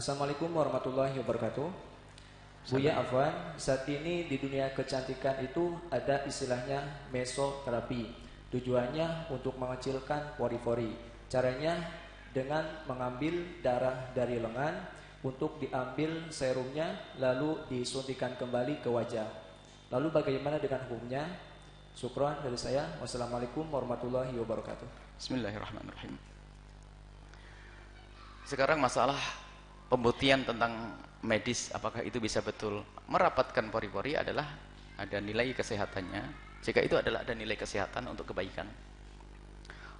Assalamualaikum warahmatullahi wabarakatuh. Buya Afwan, saat ini di dunia kecantikan itu ada istilahnya mesoterapi. Tujuannya untuk mengecilkan pori-pori. Caranya dengan mengambil darah dari lengan untuk diambil serumnya lalu disuntikan kembali ke wajah. Lalu bagaimana dengan hukumnya? Syukran dari saya. Wassalamualaikum warahmatullahi wabarakatuh. Bismillahirrahmanirrahim. Sekarang masalah pembuktian tentang medis apakah itu bisa betul? Merapatkan pori-pori adalah ada nilai kesehatannya. Jika itu adalah ada nilai kesehatan untuk kebaikan.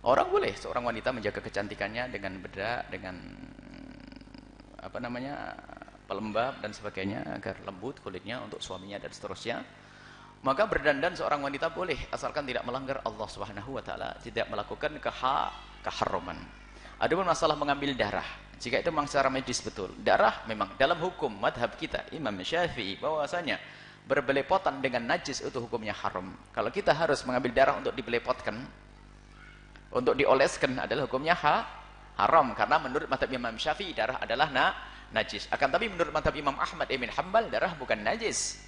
Orang boleh seorang wanita menjaga kecantikannya dengan bedak dengan apa namanya pelembab dan sebagainya agar lembut kulitnya untuk suaminya dan seterusnya. Maka berdandan seorang wanita boleh asalkan tidak melanggar Allah Subhanahu wa taala tidak melakukan keha keharuman. Adapun masalah mengambil darah jika itu memang secara medis betul. Darah memang dalam hukum madhab kita, Imam Syafi'i, bahwasanya berbelepotan dengan najis itu hukumnya haram. Kalau kita harus mengambil darah untuk dibelepotkan, untuk dioleskan adalah hukumnya ha, haram. Karena menurut madhab Imam Syafi'i, darah adalah na, najis. Akan tapi menurut madhab Imam Ahmad Ibn Hambal, darah bukan najis.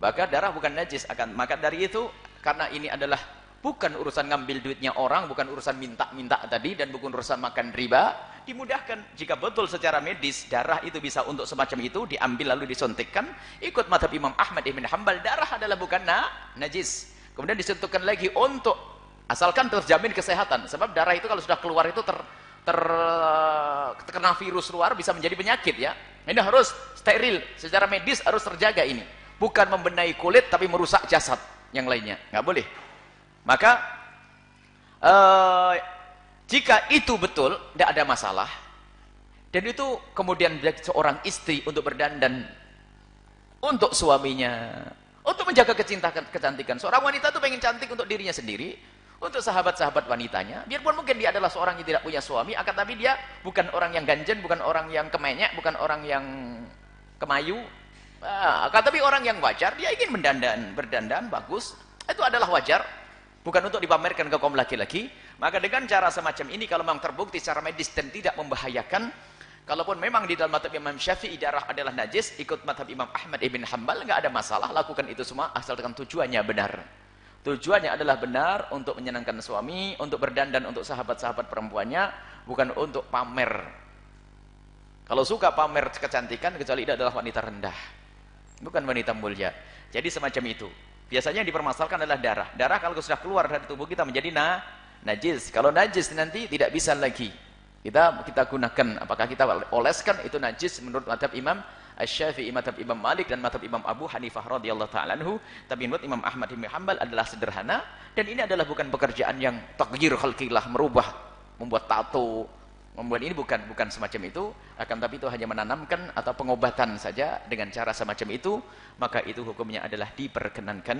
Maka darah bukan najis. Akan Maka dari itu, karena ini adalah bukan urusan ngambil duitnya orang, bukan urusan minta-minta tadi, dan bukan urusan makan riba, dimudahkan. Jika betul secara medis darah itu bisa untuk semacam itu diambil lalu disuntikkan ikut madhab Imam Ahmad Ibn Hanbal darah adalah bukan na, najis. Kemudian disuntikkan lagi untuk asalkan terjamin kesehatan. Sebab darah itu kalau sudah keluar itu ter, ter terkena virus luar bisa menjadi penyakit ya. Ini harus steril. Secara medis harus terjaga ini. Bukan membenahi kulit tapi merusak jasad yang lainnya. Nggak boleh. Maka uh, jika itu betul, tidak ada masalah. Dan itu kemudian seorang istri untuk berdandan untuk suaminya, untuk menjaga kecintaan kecantikan. Seorang wanita itu pengen cantik untuk dirinya sendiri, untuk sahabat-sahabat wanitanya. Biarpun mungkin dia adalah seorang yang tidak punya suami, akan tapi dia bukan orang yang ganjen, bukan orang yang kemenyek, bukan orang yang kemayu. Nah, akan tapi orang yang wajar, dia ingin mendandan, berdandan bagus. Itu adalah wajar. Bukan untuk dipamerkan ke kaum laki-laki. Maka dengan cara semacam ini, kalau memang terbukti secara medis dan tidak membahayakan, kalaupun memang di dalam madhab Imam Syafi'i darah adalah najis, ikut madhab Imam Ahmad ibn Hanbal, nggak ada masalah, lakukan itu semua, asal dengan tujuannya benar. Tujuannya adalah benar untuk menyenangkan suami, untuk berdandan untuk sahabat-sahabat perempuannya, bukan untuk pamer. Kalau suka pamer kecantikan, kecuali itu adalah wanita rendah. Bukan wanita mulia. Jadi semacam itu. Biasanya yang dipermasalahkan adalah darah. Darah kalau sudah keluar dari tubuh kita menjadi na, najis. Kalau najis nanti tidak bisa lagi. Kita kita gunakan apakah kita oleskan itu najis menurut madhab Imam Asy-Syafi'i, madhab Imam Malik dan madhab Imam Abu Hanifah radhiyallahu taala anhu. Tapi menurut Imam Ahmad bin Hanbal adalah sederhana dan ini adalah bukan pekerjaan yang takdir khalqillah merubah, membuat tato, membuat ini bukan bukan semacam itu akan tapi itu hanya menanamkan atau pengobatan saja dengan cara semacam itu maka itu hukumnya adalah diperkenankan.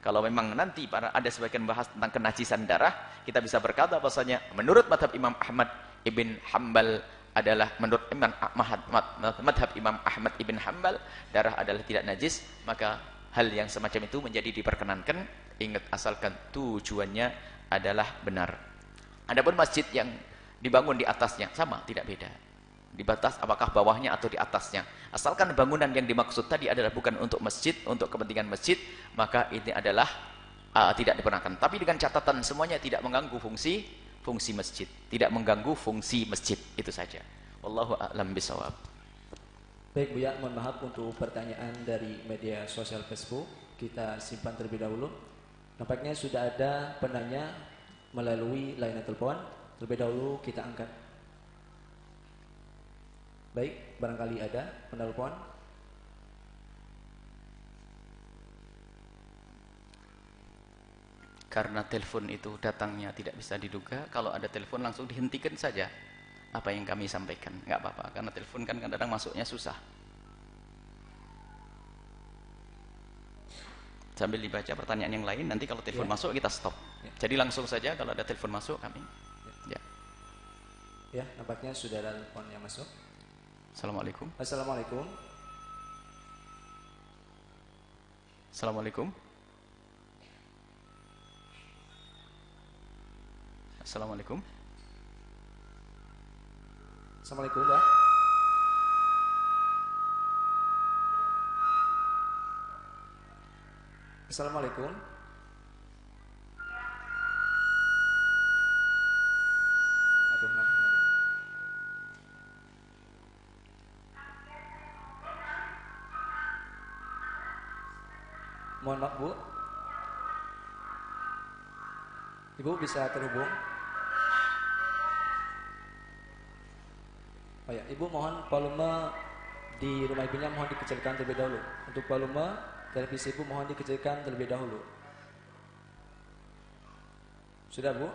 Kalau memang nanti para ada sebagian bahas tentang kenajisan darah kita bisa berkata bahasanya menurut madhab Imam Ahmad ibn Hambal adalah menurut Imam Ahmad madhab Imam Ahmad ibn Hambal darah adalah tidak najis maka hal yang semacam itu menjadi diperkenankan. Ingat asalkan tujuannya adalah benar. Adapun masjid yang dibangun di atasnya. Sama tidak beda. Di batas apakah bawahnya atau di atasnya. Asalkan bangunan yang dimaksud tadi adalah bukan untuk masjid untuk kepentingan masjid maka ini adalah uh, tidak diperkenankan tapi dengan catatan semuanya tidak mengganggu fungsi fungsi masjid. Tidak mengganggu fungsi masjid. Itu saja. Wallahu a'lam bisawab baik Bu ya mohon maaf untuk pertanyaan dari media sosial Facebook. Kita simpan terlebih dahulu. Nampaknya sudah ada penanya melalui layanan telepon Terlebih dahulu kita angkat. Baik, barangkali ada penelpon. Karena telepon itu datangnya tidak bisa diduga, kalau ada telepon langsung dihentikan saja apa yang kami sampaikan. Enggak apa-apa, karena telepon kan kadang-kadang masuknya susah. Sambil dibaca pertanyaan yang lain, nanti kalau telepon ya. masuk kita stop. Ya. Jadi langsung saja kalau ada telepon masuk kami Ya, nampaknya sudah ada telepon yang masuk. Assalamualaikum. Assalamualaikum. Assalamualaikum. Assalamualaikum. Assalamualaikum, Mbak. Assalamualaikum. Bu. Ibu bisa terhubung? Oh ya, Ibu mohon volume di rumah ibunya mohon dikecilkan terlebih dahulu. Untuk volume televisi Ibu mohon dikecilkan terlebih dahulu. Sudah Bu?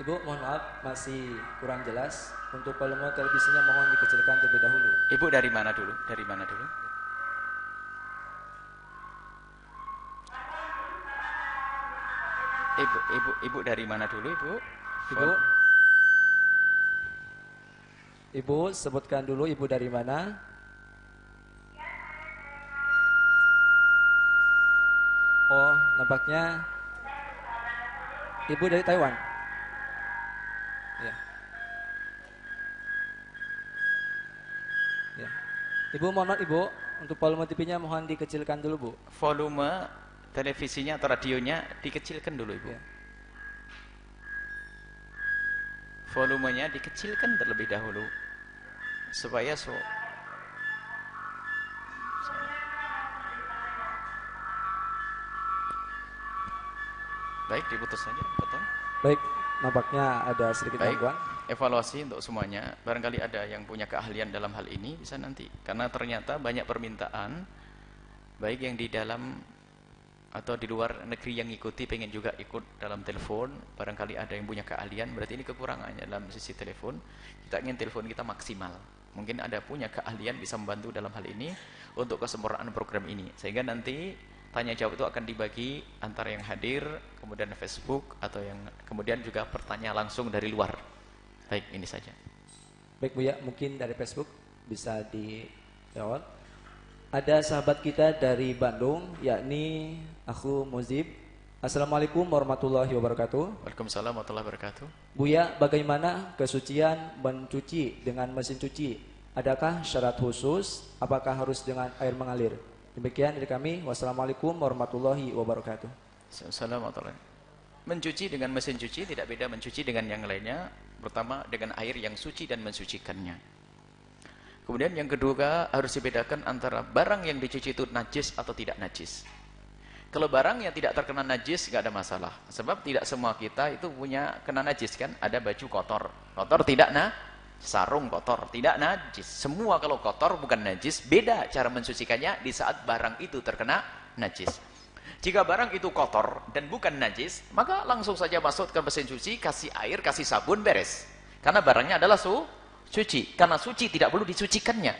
Ibu mohon maaf masih kurang jelas. Untuk volume televisinya mohon dikecilkan terlebih dahulu. Ibu dari mana dulu? Dari mana dulu? Ibu, ibu, ibu dari mana dulu, Ibu? Ibu Ibu sebutkan dulu ibu dari mana? Oh, nampaknya Ibu dari Taiwan. Ya. Ya. Ibu mohon Ibu, untuk volume TV-nya mohon dikecilkan dulu, Bu. Volume televisinya atau radionya dikecilkan dulu, Ibu. Ya. Volumenya dikecilkan terlebih dahulu supaya so Baik, diputus saja, potong. Baik, nampaknya ada sedikit Baik, gangguan. evaluasi untuk semuanya. Barangkali ada yang punya keahlian dalam hal ini bisa nanti. Karena ternyata banyak permintaan, baik yang di dalam atau di luar negeri yang ikuti pengen juga ikut dalam telepon. Barangkali ada yang punya keahlian, berarti ini kekurangannya dalam sisi telepon. Kita ingin telepon kita maksimal. Mungkin ada punya keahlian bisa membantu dalam hal ini untuk kesempurnaan program ini. Sehingga nanti tanya jawab itu akan dibagi antara yang hadir, kemudian Facebook atau yang kemudian juga pertanyaan langsung dari luar. Baik, ini saja. Baik Bu ya, mungkin dari Facebook bisa dijawab. Ada sahabat kita dari Bandung, yakni aku Muzib. Assalamualaikum warahmatullahi wabarakatuh. Waalaikumsalam warahmatullahi wabarakatuh. Buya, bagaimana kesucian mencuci dengan mesin cuci? Adakah syarat khusus? Apakah harus dengan air mengalir? Demikian dari kami. Wassalamualaikum warahmatullahi wabarakatuh. Assalamualaikum. Mencuci dengan mesin cuci tidak beda mencuci dengan yang lainnya. Pertama dengan air yang suci dan mensucikannya. Kemudian yang kedua harus dibedakan antara barang yang dicuci itu najis atau tidak najis. Kalau barang yang tidak terkena najis nggak ada masalah. Sebab tidak semua kita itu punya kena najis kan. Ada baju kotor. Kotor tidak nah. Sarung kotor tidak najis. Semua kalau kotor bukan najis. Beda cara mensucikannya di saat barang itu terkena najis. Jika barang itu kotor dan bukan najis, maka langsung saja masuk ke mesin cuci, kasih air, kasih sabun, beres. Karena barangnya adalah su suci. Karena suci tidak perlu disucikannya.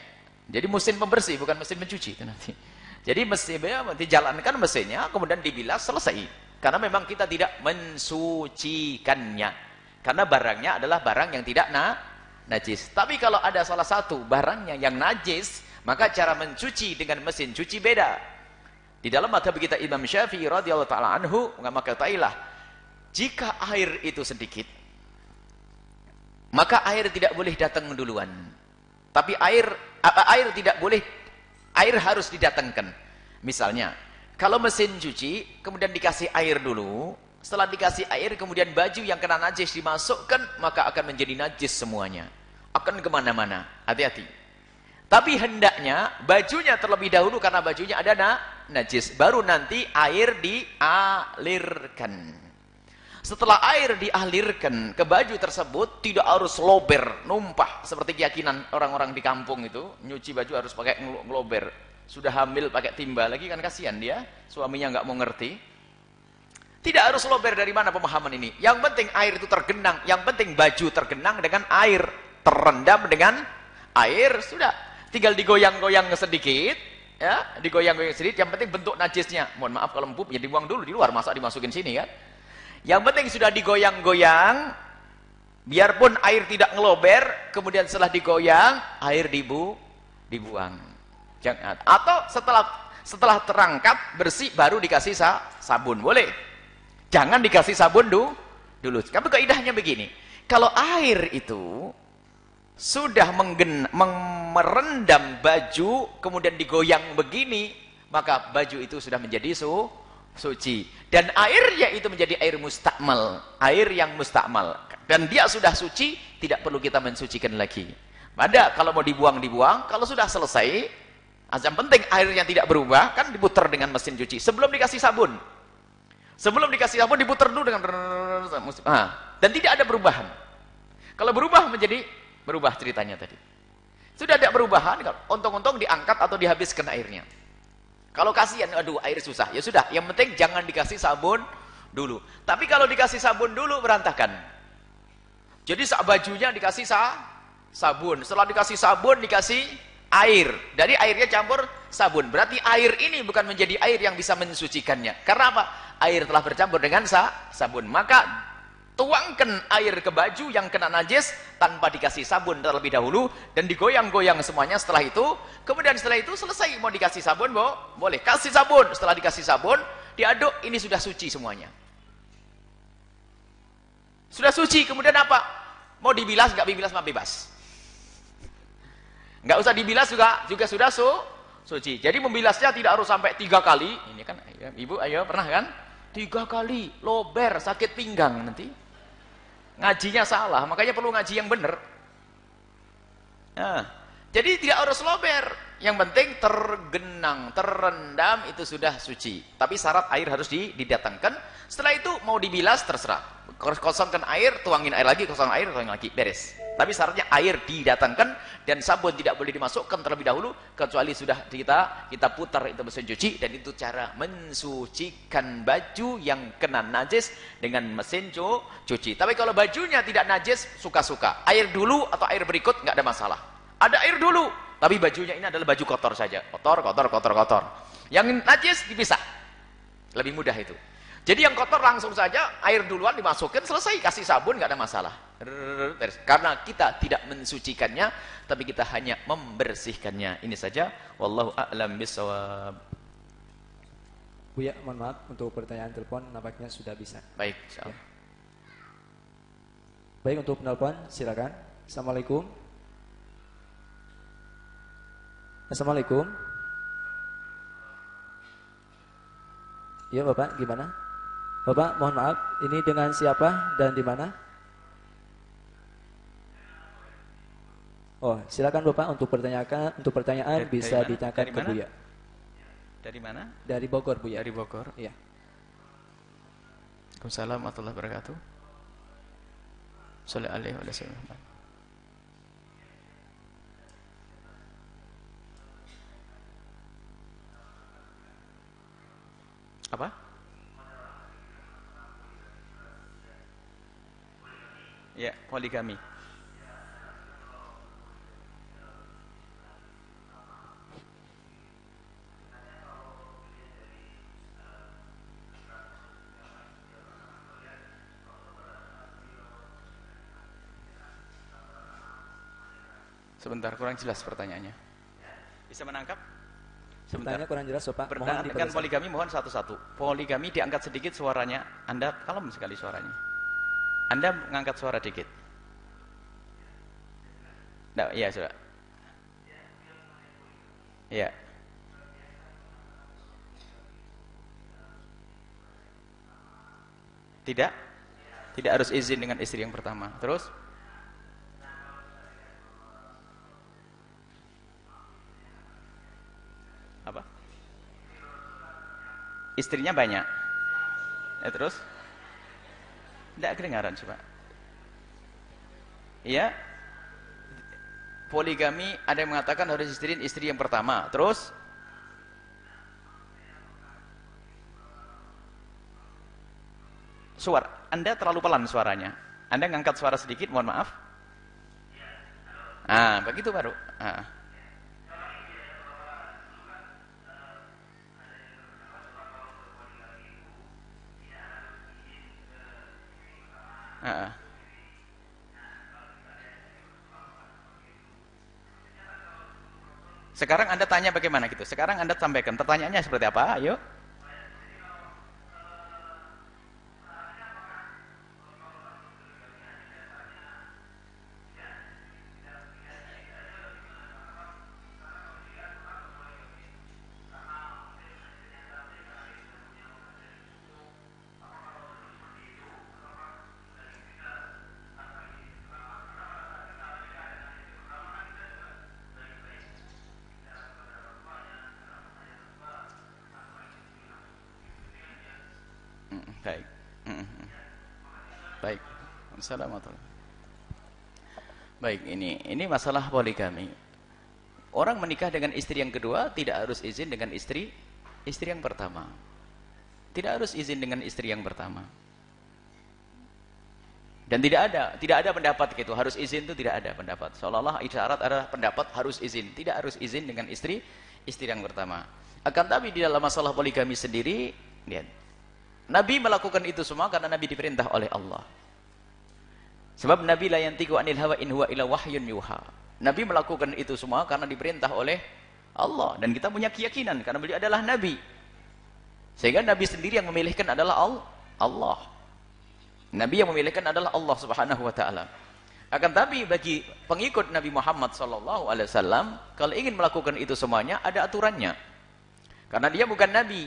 Jadi mesin pembersih bukan mesin mencuci itu nanti. Jadi mesinnya dijalankan mesinnya, kemudian dibilas selesai. Karena memang kita tidak mensucikannya. Karena barangnya adalah barang yang tidak na najis. Tapi kalau ada salah satu barangnya yang najis, maka cara mencuci dengan mesin cuci beda. Di dalam madhab kita Imam Syafi'i radhiyallahu taala anhu maka katailah jika air itu sedikit maka air tidak boleh datang duluan. Tapi air air tidak boleh air harus didatangkan. Misalnya, kalau mesin cuci kemudian dikasih air dulu, setelah dikasih air kemudian baju yang kena najis dimasukkan maka akan menjadi najis semuanya. Akan ke mana-mana. Hati-hati. Tapi hendaknya bajunya terlebih dahulu karena bajunya ada na, najis. Baru nanti air dialirkan. Setelah air dialirkan ke baju tersebut tidak harus lober, numpah seperti keyakinan orang-orang di kampung itu, nyuci baju harus pakai ngelober. Sudah hamil pakai timba lagi kan kasihan dia, suaminya nggak mau ngerti. Tidak harus lober dari mana pemahaman ini. Yang penting air itu tergenang, yang penting baju tergenang dengan air, terendam dengan air sudah. Tinggal digoyang-goyang sedikit ya digoyang-goyang sedikit yang penting bentuk najisnya. Mohon maaf kalau empuk ya dibuang dulu di luar masa dimasukin sini kan? Yang penting sudah digoyang-goyang biarpun air tidak ngelober kemudian setelah digoyang air dibu dibuang. Jangan. Atau setelah setelah terangkat bersih baru dikasih sa, sabun. Boleh. Jangan dikasih sabun dulu dulu. Tapi kaidahnya begini. Kalau air itu sudah menggen, merendam baju kemudian digoyang begini maka baju itu sudah menjadi su, suci. Dan airnya itu menjadi air mustakmal air yang mustakmal. Dan dia sudah suci tidak perlu kita mensucikan lagi. Pada kalau mau dibuang dibuang. Kalau sudah selesai yang penting airnya tidak berubah kan diputar dengan mesin cuci. Sebelum dikasih sabun. Sebelum dikasih sabun diputar dulu dengan dan tidak ada perubahan. Kalau berubah menjadi berubah ceritanya tadi sudah ada perubahan untung-untung diangkat atau dihabiskan airnya kalau kasihan, aduh air susah. Ya sudah, yang penting jangan dikasih sabun dulu. Tapi kalau dikasih sabun dulu berantakan. Jadi bajunya dikasih sa sabun. Setelah dikasih sabun dikasih air. Dari airnya campur sabun. Berarti air ini bukan menjadi air yang bisa mensucikannya. Karena apa? Air telah bercampur dengan sa sabun. Maka tuangkan air ke baju yang kena najis tanpa dikasih sabun terlebih dahulu dan digoyang-goyang semuanya setelah itu. Kemudian setelah itu selesai mau dikasih sabun bo, boleh. Kasih sabun. Setelah dikasih sabun diaduk. Ini sudah suci semuanya. Sudah suci. Kemudian apa? Mau dibilas nggak dibilas mah bebas. Nggak usah dibilas juga juga sudah su suci. Jadi membilasnya tidak harus sampai tiga kali. Ini kan ibu ayo pernah kan? Tiga kali lober sakit pinggang nanti ngajinya salah makanya perlu ngaji yang benar. Nah, jadi tidak harus lober. Yang penting tergenang terendam itu sudah suci. Tapi syarat air harus didatangkan. Setelah itu mau dibilas terserah kosongkan air tuangin air lagi kosongkan air tuangin lagi beres. Tapi syaratnya air didatangkan dan sabun tidak boleh dimasukkan terlebih dahulu kecuali sudah kita kita putar itu mesin cuci dan itu cara mensucikan baju yang kena najis dengan mesin cuci. Tapi kalau bajunya tidak najis suka-suka. Air dulu atau air berikut nggak ada masalah. Ada air dulu tapi bajunya ini adalah baju kotor saja. Kotor kotor kotor kotor. Yang najis dipisah. Lebih mudah itu jadi yang kotor langsung saja air duluan dimasukin selesai kasih sabun nggak ada masalah. Karena kita tidak mensucikannya tapi kita hanya membersihkannya. Ini saja wallahu a'lam bisawab. Buya, mohon maaf untuk pertanyaan telepon nampaknya sudah bisa. Baik, insyaallah. Ya. Baik untuk penelpon silakan. Assalamualaikum. Assalamualaikum. Iya Bapak, gimana? Bapak, mohon maaf, ini dengan siapa dan di mana? Oh, silakan Bapak untuk pertanyaan untuk pertanyaan dari, bisa dari ditanyakan ke Buya. Dari mana? Dari Bogor, Buya. Dari Bogor. Iya. Assalamualaikum warahmatullahi wabarakatuh. Sallallahu alaihi wasallam. Apa? Ya, poligami. Sebentar, kurang jelas pertanyaannya. Bisa menangkap? Sebentar. Pertanyaan kurang jelas, Pak. Mohon poligami mohon satu-satu. Poligami diangkat sedikit suaranya. Anda kalem sekali suaranya. Anda mengangkat suara dikit. Nah, iya, sudah. Iya. Tidak? Tidak harus izin dengan istri yang pertama. Terus? Apa? Istrinya banyak. Ya, terus? Tidak kedengaran coba. Iya. Poligami ada yang mengatakan harus istri istri yang pertama. Terus suara Anda terlalu pelan suaranya. Anda ngangkat suara sedikit, mohon maaf. Ah, begitu baru. Ah. Uh, Sekarang Anda tanya bagaimana gitu. Sekarang Anda sampaikan pertanyaannya seperti apa? Ayo. Baik. Mm-hmm. Baik. Assalamualaikum. Baik, ini ini masalah poligami. Orang menikah dengan istri yang kedua tidak harus izin dengan istri istri yang pertama. Tidak harus izin dengan istri yang pertama. Dan tidak ada, tidak ada pendapat gitu, harus izin itu tidak ada pendapat. Seolah-olah isyarat ada pendapat harus izin, tidak harus izin dengan istri istri yang pertama. Akan tapi di dalam masalah poligami sendiri, lihat. Nabi melakukan itu semua karena Nabi diperintah oleh Allah. Sebab Nabi la yantiqu anil hawa in huwa ila wahyun yuha. Nabi melakukan itu semua karena diperintah oleh Allah dan kita punya keyakinan karena beliau adalah nabi. Sehingga nabi sendiri yang memilihkan adalah Allah. Nabi yang memilihkan adalah Allah Subhanahu wa taala. Akan tapi bagi pengikut Nabi Muhammad sallallahu alaihi wasallam, kalau ingin melakukan itu semuanya ada aturannya. Karena dia bukan nabi.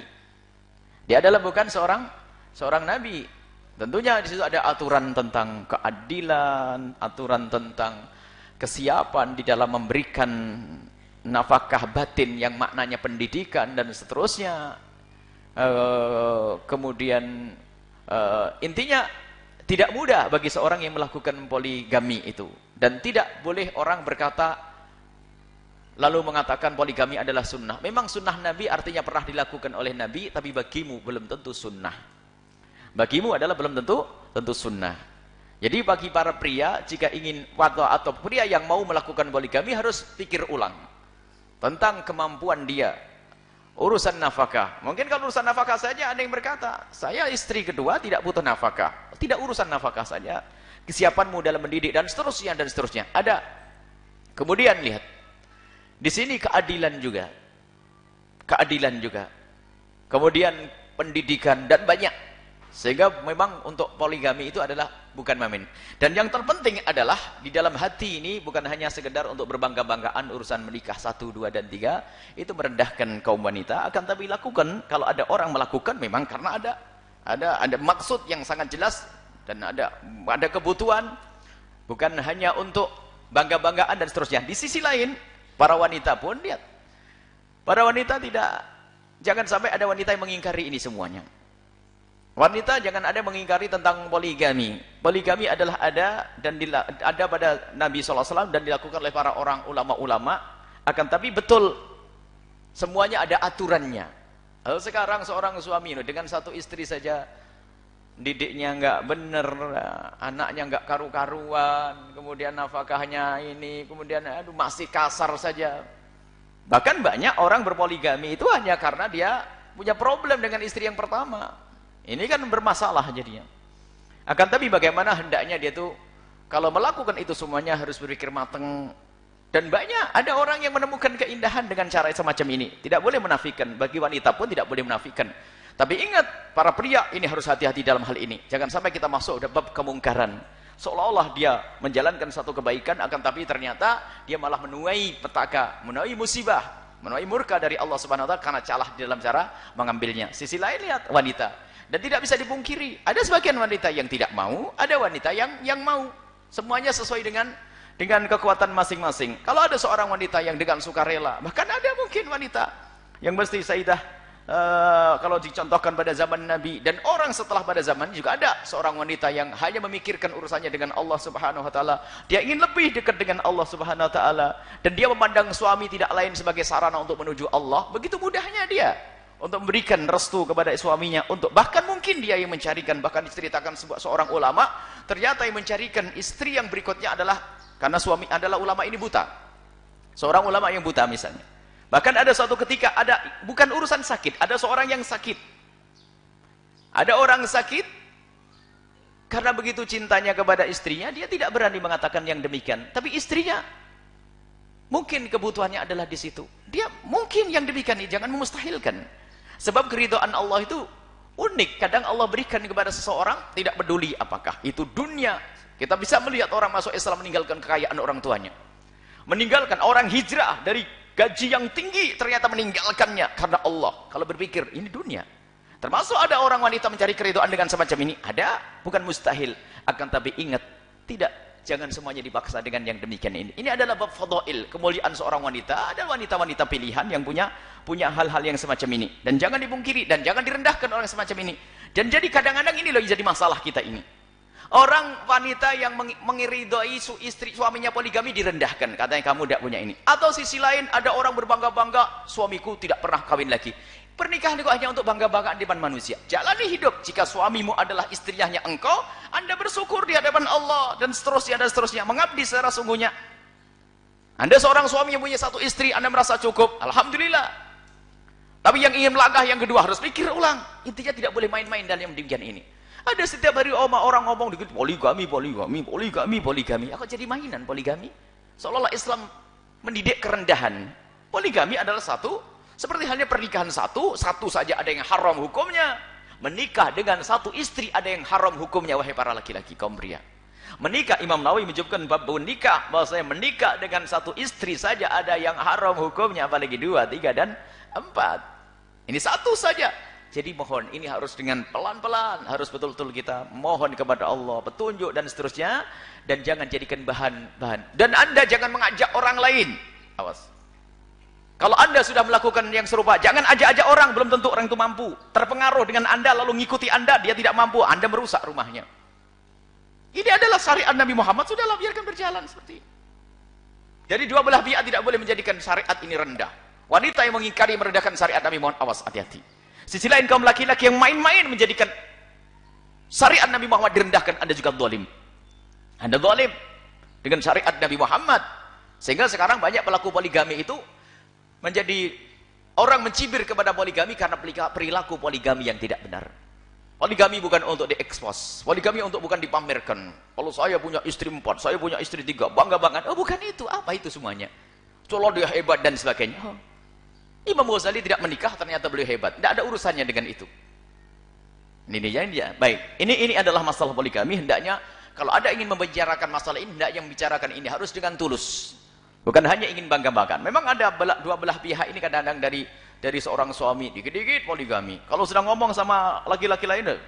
Dia adalah bukan seorang seorang nabi. Tentunya di situ ada aturan tentang keadilan, aturan tentang kesiapan di dalam memberikan nafkah batin yang maknanya pendidikan dan seterusnya. Uh, kemudian uh, intinya tidak mudah bagi seorang yang melakukan poligami itu. Dan tidak boleh orang berkata, lalu mengatakan poligami adalah sunnah. Memang sunnah Nabi artinya pernah dilakukan oleh Nabi, tapi bagimu belum tentu sunnah. Bagimu adalah belum tentu tentu sunnah. Jadi bagi para pria, jika ingin atau, atau pria yang mau melakukan poligami harus pikir ulang. Tentang kemampuan dia urusan nafkah. Mungkin kalau urusan nafkah saja ada yang berkata, saya istri kedua tidak butuh nafkah. Tidak urusan nafkah saja. Kesiapanmu dalam mendidik dan seterusnya dan seterusnya. Ada. Kemudian lihat. Di sini keadilan juga. Keadilan juga. Kemudian pendidikan dan banyak sehingga memang untuk poligami itu adalah bukan mamin. Dan yang terpenting adalah di dalam hati ini bukan hanya sekedar untuk berbangga-banggaan urusan menikah satu, dua, dan tiga. Itu merendahkan kaum wanita. Akan tapi lakukan, kalau ada orang melakukan memang karena ada ada ada maksud yang sangat jelas dan ada ada kebutuhan. Bukan hanya untuk bangga-banggaan dan seterusnya. Di sisi lain, para wanita pun lihat. Para wanita tidak, jangan sampai ada wanita yang mengingkari ini semuanya. Wanita jangan ada mengingkari tentang poligami. Poligami adalah ada dan ada pada Nabi SAW dan dilakukan oleh para orang ulama-ulama. Akan tapi betul semuanya ada aturannya. Lalu sekarang seorang suami dengan satu istri saja didiknya enggak benar, anaknya enggak karu-karuan, kemudian nafkahnya ini, kemudian aduh masih kasar saja. Bahkan banyak orang berpoligami itu hanya karena dia punya problem dengan istri yang pertama. Ini kan bermasalah jadinya. Akan tapi bagaimana hendaknya dia tuh kalau melakukan itu semuanya harus berpikir matang dan banyak ada orang yang menemukan keindahan dengan cara semacam ini. Tidak boleh menafikan, bagi wanita pun tidak boleh menafikan. Tapi ingat, para pria ini harus hati-hati dalam hal ini. Jangan sampai kita masuk dalam bab kemungkaran. Seolah-olah dia menjalankan satu kebaikan akan tapi ternyata dia malah menuai petaka, menuai musibah, menuai murka dari Allah Subhanahu wa taala karena calah di dalam cara mengambilnya. Sisi lain lihat wanita dan tidak bisa dipungkiri. Ada sebagian wanita yang tidak mau, ada wanita yang yang mau. Semuanya sesuai dengan dengan kekuatan masing-masing. Kalau ada seorang wanita yang dengan sukarela, bahkan ada mungkin wanita yang mesti Sayyidah uh, kalau dicontohkan pada zaman Nabi dan orang setelah pada zaman juga ada seorang wanita yang hanya memikirkan urusannya dengan Allah Subhanahu wa taala. Dia ingin lebih dekat dengan Allah Subhanahu wa taala dan dia memandang suami tidak lain sebagai sarana untuk menuju Allah. Begitu mudahnya dia untuk memberikan restu kepada suaminya untuk bahkan mungkin dia yang mencarikan bahkan diceritakan sebuah seorang ulama ternyata yang mencarikan istri yang berikutnya adalah karena suami adalah ulama ini buta. Seorang ulama yang buta misalnya. Bahkan ada suatu ketika ada bukan urusan sakit ada seorang yang sakit. Ada orang sakit karena begitu cintanya kepada istrinya dia tidak berani mengatakan yang demikian. Tapi istrinya mungkin kebutuhannya adalah di situ. Dia mungkin yang demikian jangan memustahilkan Sebab keridhaan Allah itu unik. Kadang Allah berikan kepada seseorang tidak peduli apakah itu dunia. Kita bisa melihat orang masuk Islam meninggalkan kekayaan orang tuanya. Meninggalkan orang hijrah dari gaji yang tinggi ternyata meninggalkannya karena Allah. Kalau berpikir ini dunia. Termasuk ada orang wanita mencari keridhaan dengan semacam ini. Ada, bukan mustahil. Akan tapi ingat, tidak Jangan semuanya dipaksa dengan yang demikian ini. Ini adalah bab fadail, kemuliaan seorang wanita. Ada wanita-wanita pilihan yang punya punya hal-hal yang semacam ini. Dan jangan dipungkiri dan jangan direndahkan orang semacam ini. Dan jadi kadang-kadang ini loh jadi masalah kita ini. Orang wanita yang mengiridoi su istri suaminya poligami direndahkan, katanya kamu tidak punya ini. Atau sisi lain ada orang berbangga-bangga, suamiku tidak pernah kawin lagi. Pernikahan itu hanya untuk bangga-banggaan di depan manusia. Jalani hidup. Jika suamimu adalah istrinya engkau, anda bersyukur di hadapan Allah dan seterusnya dan seterusnya. Mengabdi secara sungguhnya. Anda seorang suami yang punya satu istri, anda merasa cukup. Alhamdulillah. Tapi yang ingin melangkah yang kedua harus pikir ulang. Intinya tidak boleh main-main dalam demikian ini. Ada setiap hari orang ngomong dikit poligami, poligami, poligami, poligami. Aku jadi mainan poligami. Seolah-olah Islam mendidik kerendahan. Poligami adalah satu, seperti halnya pernikahan satu, satu saja ada yang haram hukumnya. Menikah dengan satu istri ada yang haram hukumnya, wahai para laki-laki kaum pria. Menikah, Imam Nawawi menyebutkan bab nikah, bahwa saya menikah dengan satu istri saja ada yang haram hukumnya, apalagi dua, tiga, dan empat. Ini satu saja. Jadi mohon ini harus dengan pelan-pelan, harus betul-betul kita mohon kepada Allah petunjuk dan seterusnya dan jangan jadikan bahan-bahan. Dan Anda jangan mengajak orang lain. Awas. Kalau Anda sudah melakukan yang serupa, jangan ajak-ajak orang, belum tentu orang itu mampu. Terpengaruh dengan Anda lalu mengikuti Anda, dia tidak mampu, Anda merusak rumahnya. Ini adalah syariat Nabi Muhammad, sudahlah biarkan berjalan seperti ini. Jadi dua belah pihak tidak boleh menjadikan syariat ini rendah. Wanita yang mengingkari merendahkan syariat Nabi Muhammad, awas hati-hati. Sisi lain kaum laki-laki yang main-main menjadikan syariat Nabi Muhammad direndahkan, Anda juga zalim. Anda zalim dengan syariat Nabi Muhammad. Sehingga sekarang banyak pelaku poligami itu menjadi orang mencibir kepada poligami karena perilaku poligami yang tidak benar. Poligami bukan untuk diekspos. Poligami untuk bukan dipamerkan. Kalau saya punya istri empat, saya punya istri tiga, bangga banget. Oh bukan itu. Apa itu semuanya? Colo dia hebat dan sebagainya. Oh. Imam Ghazali tidak menikah ternyata beliau hebat. Tidak ada urusannya dengan itu. Ini dia, dia. Baik. Ini ini adalah masalah poligami. Hendaknya kalau ada ingin membicarakan masalah ini, hendaknya membicarakan ini harus dengan tulus. Bukan hanya ingin bangga-banggakan. Memang ada belah, dua belah pihak ini kadang-kadang dari dari seorang suami dikit-dikit poligami. Kalau sedang ngomong sama laki-laki lain,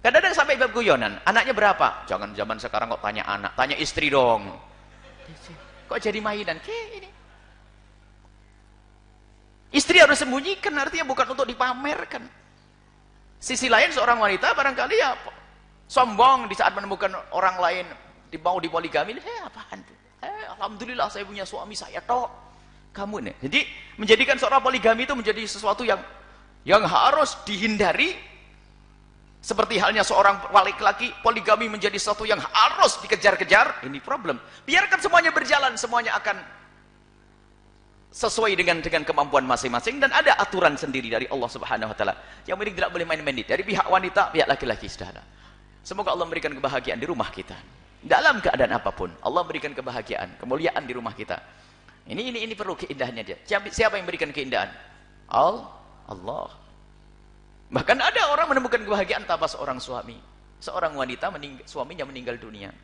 kadang-kadang sampai bab guyonan. Anaknya berapa? Jangan zaman sekarang kok tanya anak, tanya istri dong. Kok jadi mainan? Ini. Istri harus sembunyikan, artinya bukan untuk dipamerkan. Sisi lain seorang wanita barangkali ya sombong di saat menemukan orang lain mau di poligami, eh apaan? Eh alhamdulillah saya punya suami saya toh. Kamu nih. Jadi menjadikan seorang poligami itu menjadi sesuatu yang yang harus dihindari seperti halnya seorang laki-laki poligami menjadi sesuatu yang harus dikejar-kejar, ini problem. Biarkan semuanya berjalan, semuanya akan sesuai dengan dengan kemampuan masing-masing dan ada aturan sendiri dari Allah Subhanahu wa taala. Yang penting tidak boleh main-main dari pihak wanita, pihak laki-laki sudah ada. Semoga Allah memberikan kebahagiaan di rumah kita. Dalam keadaan apa pun, Allah berikan kebahagiaan, kemuliaan di rumah kita. Ini ini ini perlu keindahannya dia. Siapa, yang memberikan keindahan? Al Allah. Bahkan ada orang menemukan kebahagiaan tanpa seorang suami. Seorang wanita meninggal, suaminya meninggal dunia.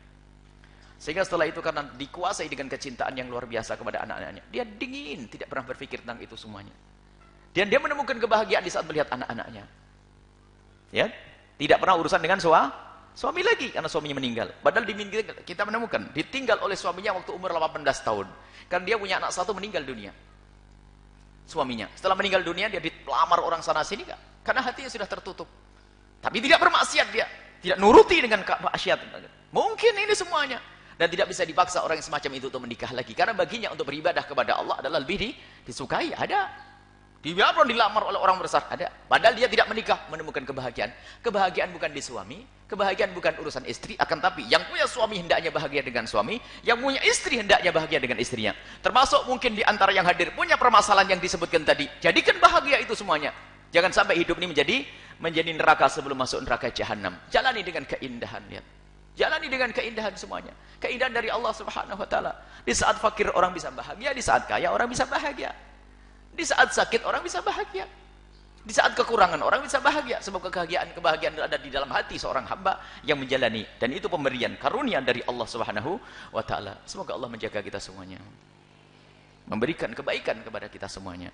Sehingga setelah itu karena dikuasai dengan kecintaan yang luar biasa kepada anak-anaknya. Dia dingin, tidak pernah berpikir tentang itu semuanya. Dan dia menemukan kebahagiaan di saat melihat anak-anaknya. Ya, tidak pernah urusan dengan suami, suami lagi karena suaminya meninggal. Padahal diminggir, kita menemukan ditinggal oleh suaminya waktu umur 18 tahun. Karena dia punya anak satu meninggal dunia. Suaminya. Setelah meninggal dunia dia dipelamar orang sana sini kan? Karena hatinya sudah tertutup. Tapi tidak bermaksiat dia, tidak nuruti dengan maksiat. Mungkin ini semuanya dan tidak bisa dipaksa orang yang semacam itu untuk menikah lagi karena baginya untuk beribadah kepada Allah adalah lebih di, disukai ada dibiarkan dilamar oleh orang besar ada. Padahal dia tidak menikah menemukan kebahagiaan. Kebahagiaan bukan di suami kebahagiaan bukan urusan istri. Akan tapi yang punya suami hendaknya bahagia dengan suami yang punya istri hendaknya bahagia dengan istrinya. Termasuk mungkin di antara yang hadir punya permasalahan yang disebutkan tadi. Jadikan bahagia itu semuanya. Jangan sampai hidup ini menjadi menjadi neraka sebelum masuk neraka jahanam jalani dengan keindahan lihat. Jalani dengan keindahan semuanya. Keindahan dari Allah Subhanahu wa taala. Di saat fakir orang bisa bahagia, di saat kaya orang bisa bahagia. Di saat sakit orang bisa bahagia. Di saat kekurangan orang bisa bahagia. Semoga kebahagiaan kebahagiaan ada di dalam hati seorang hamba yang menjalani dan itu pemberian karunia dari Allah Subhanahu wa taala. Semoga Allah menjaga kita semuanya. Memberikan kebaikan kepada kita semuanya.